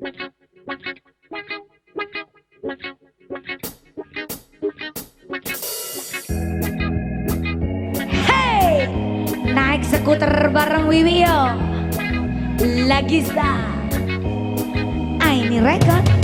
Hey, naik skuter bareng Wiwio. Lagi sta. Ini record.